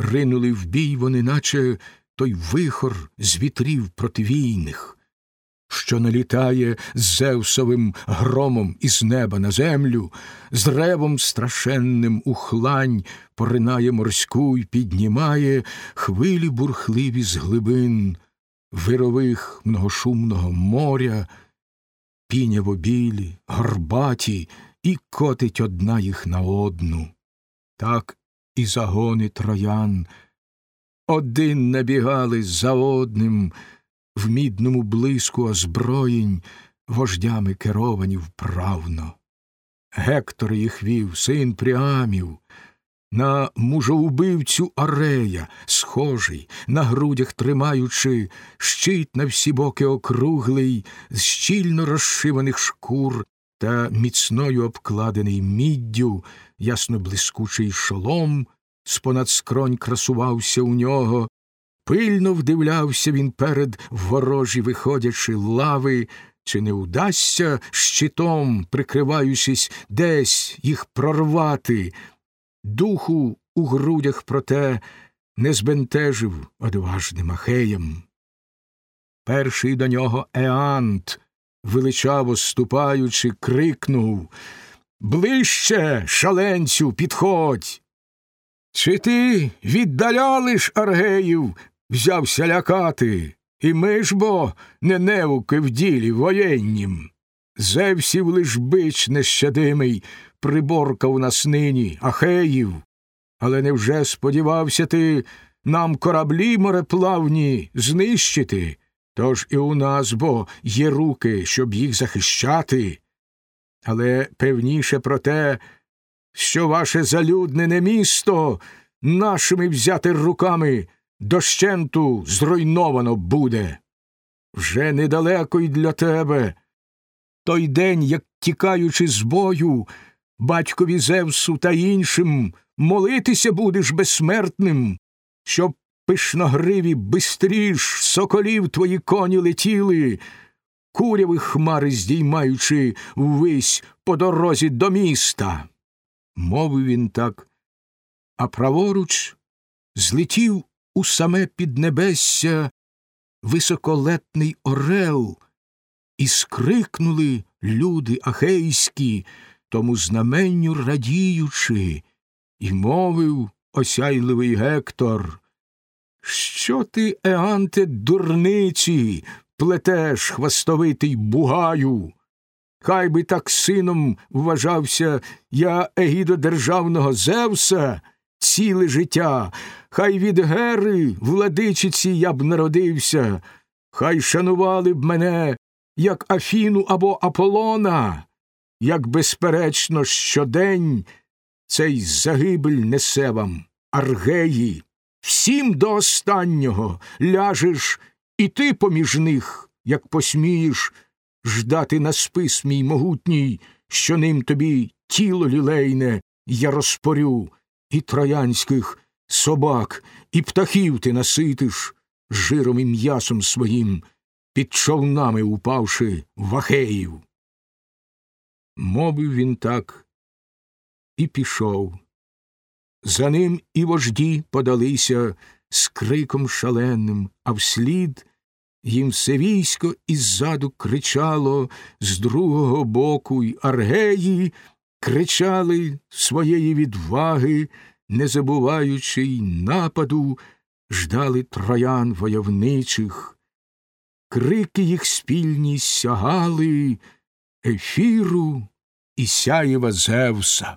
ринули в бій вони, наче той вихор з вітрів противійних, що налітає з Зевсовим громом із неба на землю, з ревом страшенним у хлань поринає морську й піднімає хвилі бурхливі з глибин, вирових многошумного моря, піняво білі, горбаті, і котить одна їх на одну. Так і загони троян один набігали за одним в мідному блиску озброєнь, вождями керовані вправно. Гектор їх вів, син Пріамів, на мужоубивцю Арея, схожий, на грудях тримаючи щит на всі боки округлий, з щільно розшиваних шкур та міцною обкладений міддю, ясно блискучий шолом, з понад скронь красувався у нього, пильно вдивлявся він перед ворожі виходячи лави, чи не удасться щитом, прикриваючись, десь їх прорвати. Духу у грудях, проте, не збентежив одважним ахеєм. Перший до нього Еант, величаво ступаючи, крикнув Ближче, шаленцю, підходь. Чи ти віддаляли ж аргеїв, взявся лякати, і ми ж бо не невуки в ділі воєннім. Зевсів лиш бич нещадимий приборкав нас нині, ахеїв. Але невже сподівався ти нам кораблі мореплавні знищити? Тож і у нас бо є руки, щоб їх захищати. Але певніше про те, що ваше залюднене місто нашими взяти руками дощенту зруйновано буде. Вже недалеко й для тебе. Той день, як тікаючи з бою, батькові Зевсу та іншим, молитися будеш безсмертним, щоб пишногриві бистріш соколів твої коні летіли, куряви хмари здіймаючи ввись по дорозі до міста мовив він так, а праворуч злетів у саме піднебесся високолетний орел, і скрикнули люди ахейські, тому знаменню радіючи, і мовив осяйливий Гектор. Що ти, Еанте, дурниці, плетеш хвастовитий бугаю? Хай би так сином вважався я егідо державного Зевса ціле життя, хай від Гери, владичиці, я б народився, хай шанували б мене, як Афіну або Аполлона, як безперечно, щодень цей загибель несе вам, аргеї, всім до останнього ляжеш і ти поміж них, як посмієш ждати на спис мій могутній, що ним тобі тіло лілейне я розпорю, і троянських собак, і птахів ти наситиш жиром і м'ясом своїм, під човнами упавши в Ахеїв. Мовив він так і пішов. За ним і вожді подалися з криком шаленим, а вслід їм все військо іззаду кричало, з другого боку й аргеї кричали своєї відваги, не забуваючи й нападу, ждали троян войовничих. Крики їх спільні сягали ефіру і сяєва Зевса.